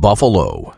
Buffalo.